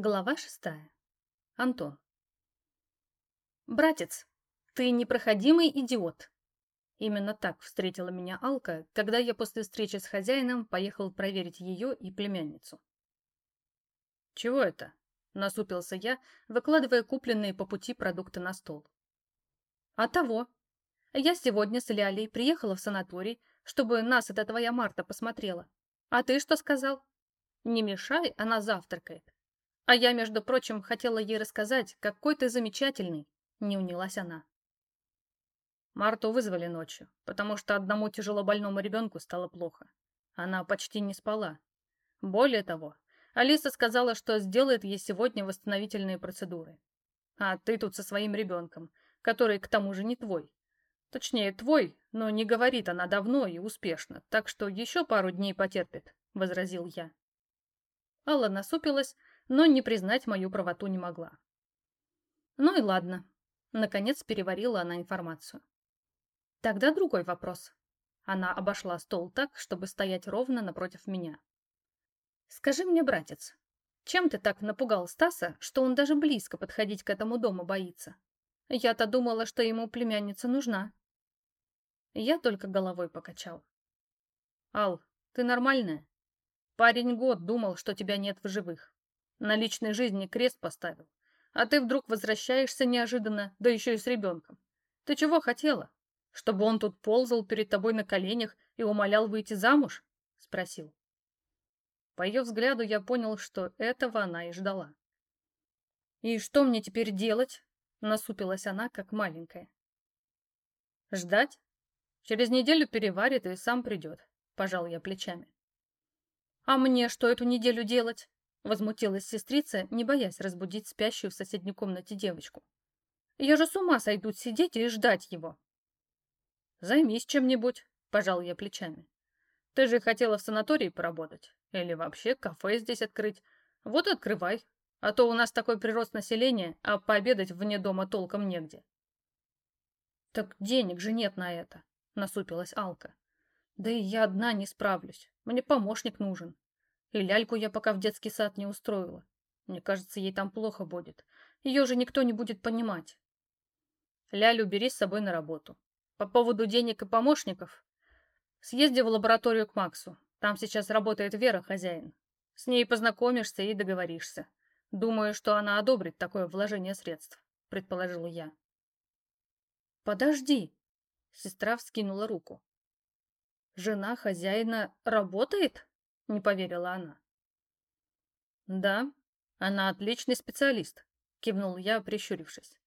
Глава шестая. Антон. «Братец, ты непроходимый идиот!» Именно так встретила меня Алка, когда я после встречи с хозяином поехал проверить ее и племянницу. «Чего это?» — насупился я, выкладывая купленные по пути продукты на стол. «А того. Я сегодня с Лялей приехала в санаторий, чтобы нас эта твоя Марта посмотрела. А ты что сказал? Не мешай, она завтракает. А я, между прочим, хотела ей рассказать, какой ты замечательный, не унялась она. Марту вызвали ночью, потому что одному тяжелобольному ребенку стало плохо. Она почти не спала. Более того, Алиса сказала, что сделает ей сегодня восстановительные процедуры. А ты тут со своим ребенком, который к тому же не твой. Точнее, твой, но не говорит она давно и успешно, так что еще пару дней потерпит, — возразил я. Алла насупилась, но не признать мою правоту не могла. Ну и ладно. Наконец переварила она информацию. Тогда другой вопрос. Она обошла стол так, чтобы стоять ровно напротив меня. Скажи мне, братец, чем ты так напугал Стаса, что он даже близко подходить к этому дому боится? Я-то думала, что ему племянница нужна. Я только головой покачал. Ал, ты нормальная? Парень год думал, что тебя нет в живых. На личной жизни крест поставил. А ты вдруг возвращаешься неожиданно, да еще и с ребенком. Ты чего хотела? Чтобы он тут ползал перед тобой на коленях и умолял выйти замуж? Спросил. По ее взгляду я понял, что этого она и ждала. «И что мне теперь делать?» Насупилась она, как маленькая. «Ждать? Через неделю переварит и сам придет», — пожал я плечами. «А мне что эту неделю делать?» Возмутилась сестрица, не боясь разбудить спящую в соседней комнате девочку. «Я же с ума сойду сидеть и ждать его!» «Займись чем-нибудь», — пожал я плечами. «Ты же хотела в санатории поработать. Или вообще кафе здесь открыть. Вот открывай. А то у нас такой прирост населения, а пообедать вне дома толком негде». «Так денег же нет на это», — насупилась Алка. «Да и я одна не справлюсь. Мне помощник нужен. И ляльку я пока в детский сад не устроила. Мне кажется, ей там плохо будет. Ее же никто не будет понимать. Лялю бери с собой на работу. По поводу денег и помощников. Съезди в лабораторию к Максу. Там сейчас работает Вера, хозяин. С ней познакомишься и договоришься. Думаю, что она одобрит такое вложение средств, предположила я. Подожди. Сестра вскинула руку. Жена хозяина работает? Не поверила она. Да, она отличный специалист, кивнул я, прищурившись.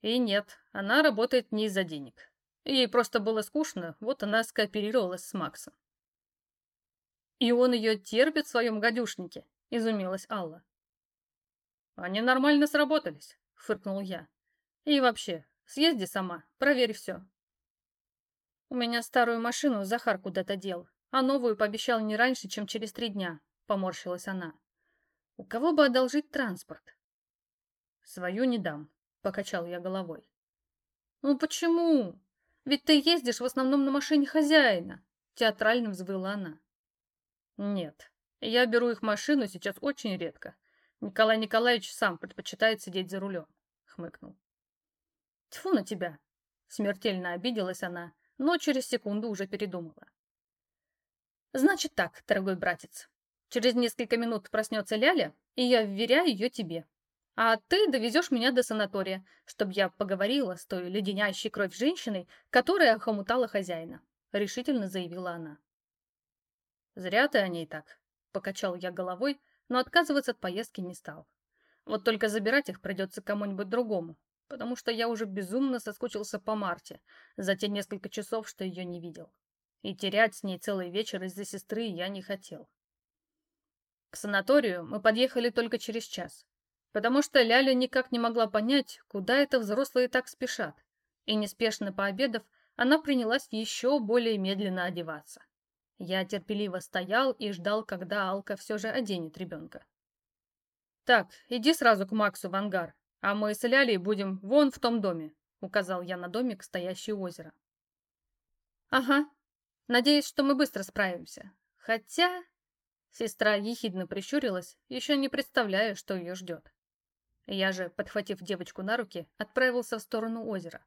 И нет, она работает не из-за денег. Ей просто было скучно, вот она скооперировалась с Максом. «И он ее терпит в своем гадюшнике», — изумилась Алла. «Они нормально сработались», — фыркнул я. «И вообще, съезди сама, проверь все». У меня старую машину Захар куда-то дел, а новую пообещал не раньше, чем через три дня, поморщилась она. У кого бы одолжить транспорт? Свою не дам, покачал я головой. Ну почему? Ведь ты ездишь в основном на машине хозяина, театрально взвыла она. Нет, я беру их машину сейчас очень редко. Николай Николаевич сам предпочитает сидеть за рулем, хмыкнул. Тьфу на тебя! Смертельно обиделась она, но через секунду уже передумала. Значит так, дорогой братец. Через несколько минут проснется Ляля, и я вверяю ее тебе. А ты довезешь меня до санатория, чтобы я поговорила с той леденящей кровь женщиной, которая охомутала хозяина», — решительно заявила она. «Зря ты о ней так», — покачал я головой, но отказываться от поездки не стал. Вот только забирать их придется кому-нибудь другому, потому что я уже безумно соскучился по Марте за те несколько часов, что ее не видел и терять с ней целый вечер из-за сестры я не хотел. К санаторию мы подъехали только через час, потому что Ляля никак не могла понять, куда это взрослые так спешат, и неспешно пообедав, она принялась еще более медленно одеваться. Я терпеливо стоял и ждал, когда Алка все же оденет ребенка. «Так, иди сразу к Максу в ангар, а мы с Лялей будем вон в том доме», указал я на домик, стоящий у озера. «Ага, Надеюсь, что мы быстро справимся. Хотя... Сестра ехидно прищурилась, еще не представляя, что ее ждет. Я же, подхватив девочку на руки, отправился в сторону озера.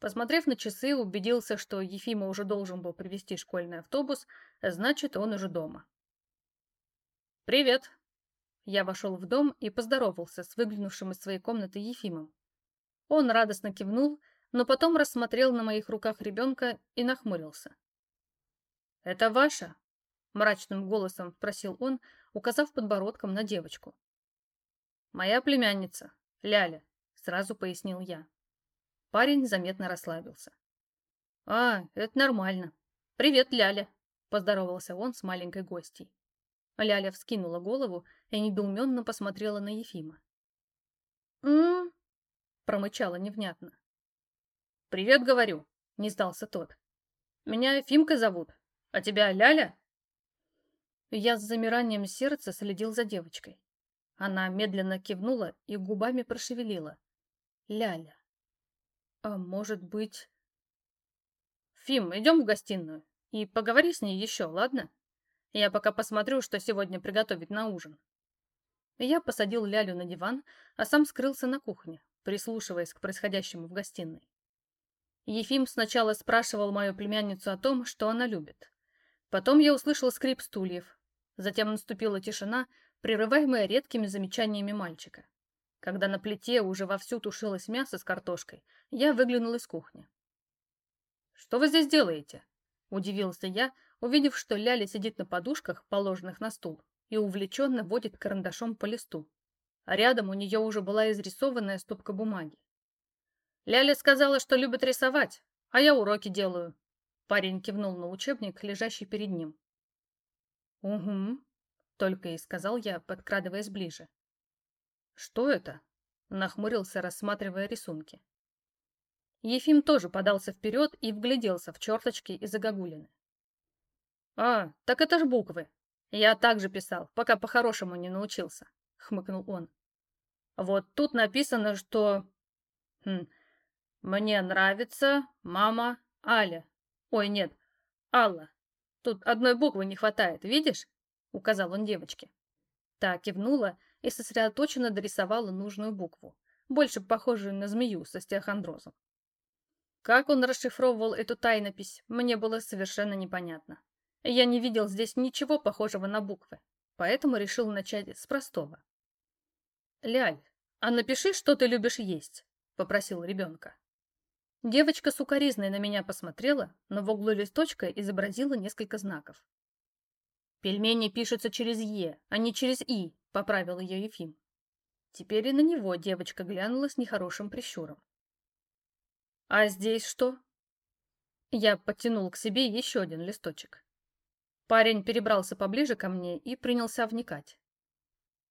Посмотрев на часы, убедился, что Ефима уже должен был привезти школьный автобус, значит, он уже дома. «Привет!» Я вошел в дом и поздоровался с выглянувшим из своей комнаты Ефимом. Он радостно кивнул, но потом рассмотрел на моих руках ребенка и нахмурился. «Это ваша?» — мрачным голосом спросил он, указав подбородком на девочку. «Моя племянница, Ляля», — сразу пояснил я. Парень заметно расслабился. «А, это нормально. Привет, Ляля!» – поздоровался он с маленькой гостьей. Ляля вскинула голову и недоуменно посмотрела на Ефима. «М-м-м», промычала невнятно. «Привет, говорю», — не сдался тот. «Меня Ефимка зовут, а тебя Ляля?» Я с замиранием сердца следил за девочкой. Она медленно кивнула и губами прошевелила. «Ляля». А может быть... Фим, идем в гостиную и поговори с ней еще, ладно? Я пока посмотрю, что сегодня приготовить на ужин. Я посадил Лялю на диван, а сам скрылся на кухне, прислушиваясь к происходящему в гостиной. Ефим сначала спрашивал мою племянницу о том, что она любит. Потом я услышал скрип стульев. Затем наступила тишина, прерываемая редкими замечаниями мальчика. Когда на плите уже вовсю тушилось мясо с картошкой, я выглянул из кухни. «Что вы здесь делаете?» – удивился я, увидев, что Ляля сидит на подушках, положенных на стул, и увлеченно водит карандашом по листу. А рядом у нее уже была изрисованная стопка бумаги. «Ляля сказала, что любит рисовать, а я уроки делаю». Парень кивнул на учебник, лежащий перед ним. «Угу», — только и сказал я, подкрадываясь ближе. «Что это?» — нахмурился, рассматривая рисунки. Ефим тоже подался вперед и вгляделся в черточки и загогулины. «А, так это ж буквы. Я так же писал, пока по-хорошему не научился», — хмыкнул он. «Вот тут написано, что... Хм, мне нравится мама Аля. Ой, нет, Алла. Тут одной буквы не хватает, видишь?» — указал он девочке. Та кивнула и сосредоточенно дорисовала нужную букву, больше похожую на змею со стеохондрозом. Как он расшифровывал эту тайнопись, мне было совершенно непонятно. Я не видел здесь ничего похожего на буквы, поэтому решил начать с простого. «Ляль, а напиши, что ты любишь есть», — попросил ребенка. Девочка сукоризной на меня посмотрела, но в углу листочка изобразила несколько знаков. «Пельмени пишутся через «е», а не через «и», — поправил ее Ефим. Теперь и на него девочка глянула с нехорошим прищуром. «А здесь что?» Я подтянул к себе еще один листочек. Парень перебрался поближе ко мне и принялся вникать.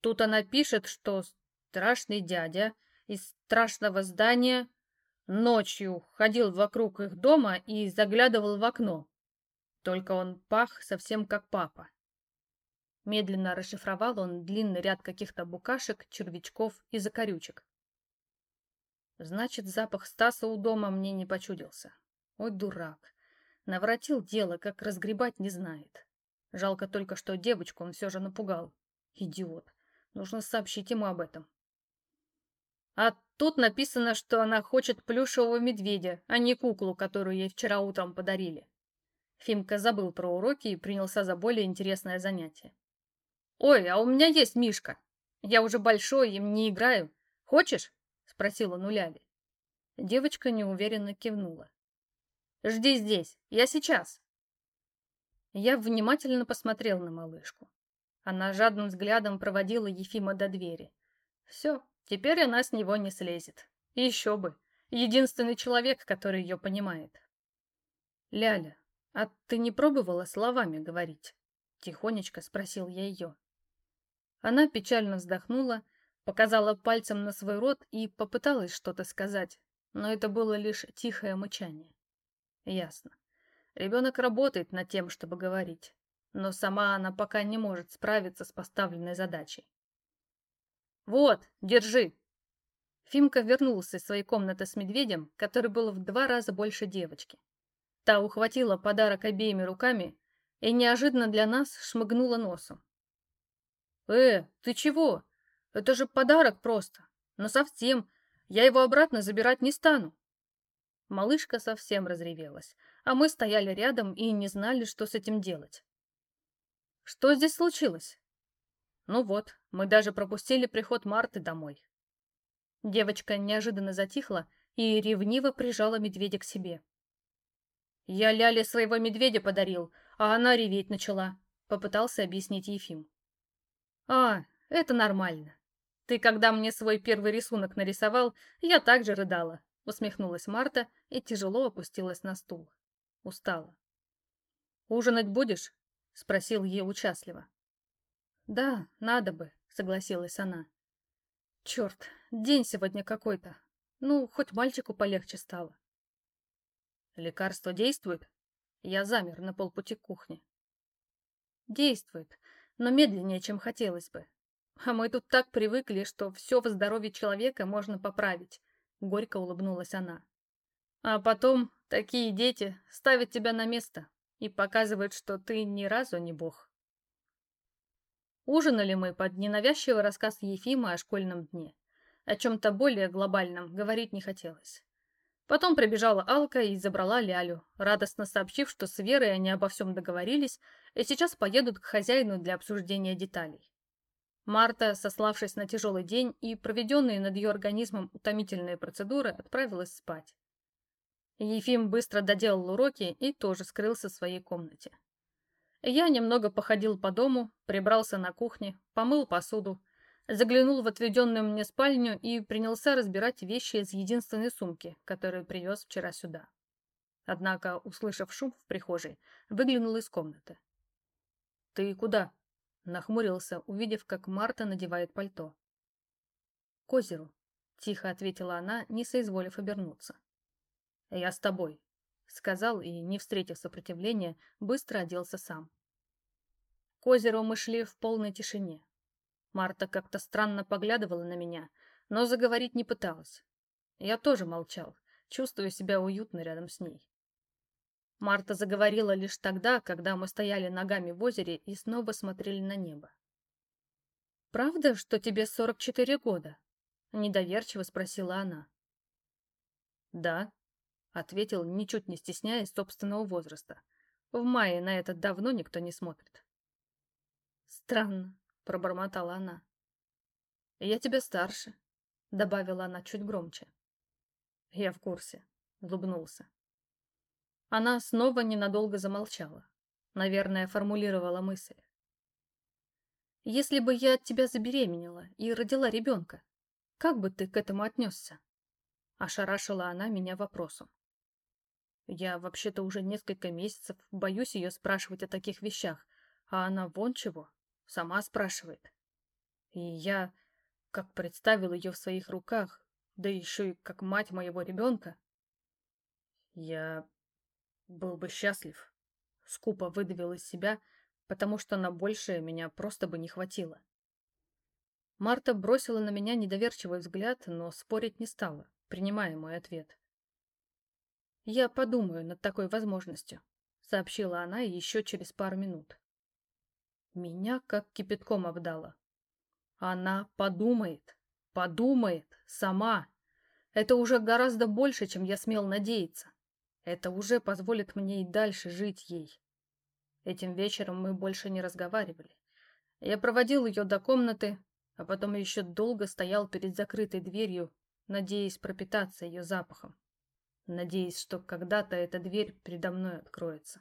Тут она пишет, что страшный дядя из страшного здания ночью ходил вокруг их дома и заглядывал в окно. Только он пах совсем как папа. Медленно расшифровал он длинный ряд каких-то букашек, червячков и закорючек. Значит, запах Стаса у дома мне не почудился. Ой, дурак. Наворотил дело, как разгребать не знает. Жалко только, что девочку он все же напугал. Идиот. Нужно сообщить ему об этом. А тут написано, что она хочет плюшевого медведя, а не куклу, которую ей вчера утром подарили. Фимка забыл про уроки и принялся за более интересное занятие. «Ой, а у меня есть Мишка. Я уже большой, им не играю. Хочешь?» — спросила Нуляви. Девочка неуверенно кивнула. «Жди здесь, я сейчас». Я внимательно посмотрел на малышку. Она жадным взглядом проводила Ефима до двери. Все, теперь она с него не слезет. еще бы, единственный человек, который ее понимает. «Ляля, а ты не пробовала словами говорить?» Тихонечко спросил я ее. Она печально вздохнула, показала пальцем на свой рот и попыталась что-то сказать, но это было лишь тихое мычание. Ясно. Ребенок работает над тем, чтобы говорить, но сама она пока не может справиться с поставленной задачей. «Вот, держи!» Фимка вернулся из своей комнаты с медведем, который был в два раза больше девочки. Та ухватила подарок обеими руками и неожиданно для нас шмыгнула носом. «Э, ты чего? Это же подарок просто. Но совсем. Я его обратно забирать не стану». Малышка совсем разревелась, а мы стояли рядом и не знали, что с этим делать. «Что здесь случилось?» Ну вот, мы даже пропустили приход Марты домой. Девочка неожиданно затихла и ревниво прижала медведя к себе. «Я Ляле своего медведя подарил, а она реветь начала», — попытался объяснить Ефим. «А, это нормально. Ты, когда мне свой первый рисунок нарисовал, я также рыдала», — усмехнулась Марта и тяжело опустилась на стул. Устала. «Ужинать будешь?» — спросил ей участливо. «Да, надо бы», — согласилась она. «Черт, день сегодня какой-то. Ну, хоть мальчику полегче стало». «Лекарство действует?» Я замер на полпути к кухне. «Действует, но медленнее, чем хотелось бы. А мы тут так привыкли, что все в здоровье человека можно поправить», — горько улыбнулась она. «А потом такие дети ставят тебя на место и показывают, что ты ни разу не бог». Ужинали мы под ненавязчивый рассказ Ефима о школьном дне. О чем-то более глобальном говорить не хотелось. Потом прибежала Алка и забрала Лялю, радостно сообщив, что с Верой они обо всем договорились и сейчас поедут к хозяину для обсуждения деталей. Марта, сославшись на тяжелый день и проведенные над ее организмом утомительные процедуры, отправилась спать. Ефим быстро доделал уроки и тоже скрылся в своей комнате. Я немного походил по дому, прибрался на кухне, помыл посуду, заглянул в отведенную мне спальню и принялся разбирать вещи из единственной сумки, которую привез вчера сюда. Однако, услышав шум в прихожей, выглянул из комнаты. «Ты куда?» — нахмурился, увидев, как Марта надевает пальто. «К озеру», — тихо ответила она, не соизволив обернуться. «Я с тобой», — сказал и, не встретив сопротивления, быстро оделся сам. К озеру мы шли в полной тишине. Марта как-то странно поглядывала на меня, но заговорить не пыталась. Я тоже молчал, чувствуя себя уютно рядом с ней. Марта заговорила лишь тогда, когда мы стояли ногами в озере и снова смотрели на небо. «Правда, что тебе 44 года?» — недоверчиво спросила она. «Да», — ответил, ничуть не стесняясь собственного возраста. «В мае на это давно никто не смотрит». «Странно пробормотала она. «Я тебя старше», — добавила она чуть громче. «Я в курсе», — улыбнулся. Она снова ненадолго замолчала. Наверное, формулировала мысль. «Если бы я от тебя забеременела и родила ребенка, как бы ты к этому отнесся?» Ошарашила она меня вопросом. Я вообще-то уже несколько месяцев боюсь ее спрашивать о таких вещах, а она вон чего. Сама спрашивает. И я, как представил ее в своих руках, да еще и как мать моего ребенка, я был бы счастлив. Скупо выдавил из себя, потому что на большее меня просто бы не хватило. Марта бросила на меня недоверчивый взгляд, но спорить не стала, принимая мой ответ. «Я подумаю над такой возможностью», — сообщила она еще через пару минут. Меня как кипятком обдало. Она подумает, подумает, сама. Это уже гораздо больше, чем я смел надеяться. Это уже позволит мне и дальше жить ей. Этим вечером мы больше не разговаривали. Я проводил ее до комнаты, а потом еще долго стоял перед закрытой дверью, надеясь пропитаться ее запахом. Надеясь, что когда-то эта дверь передо мной откроется.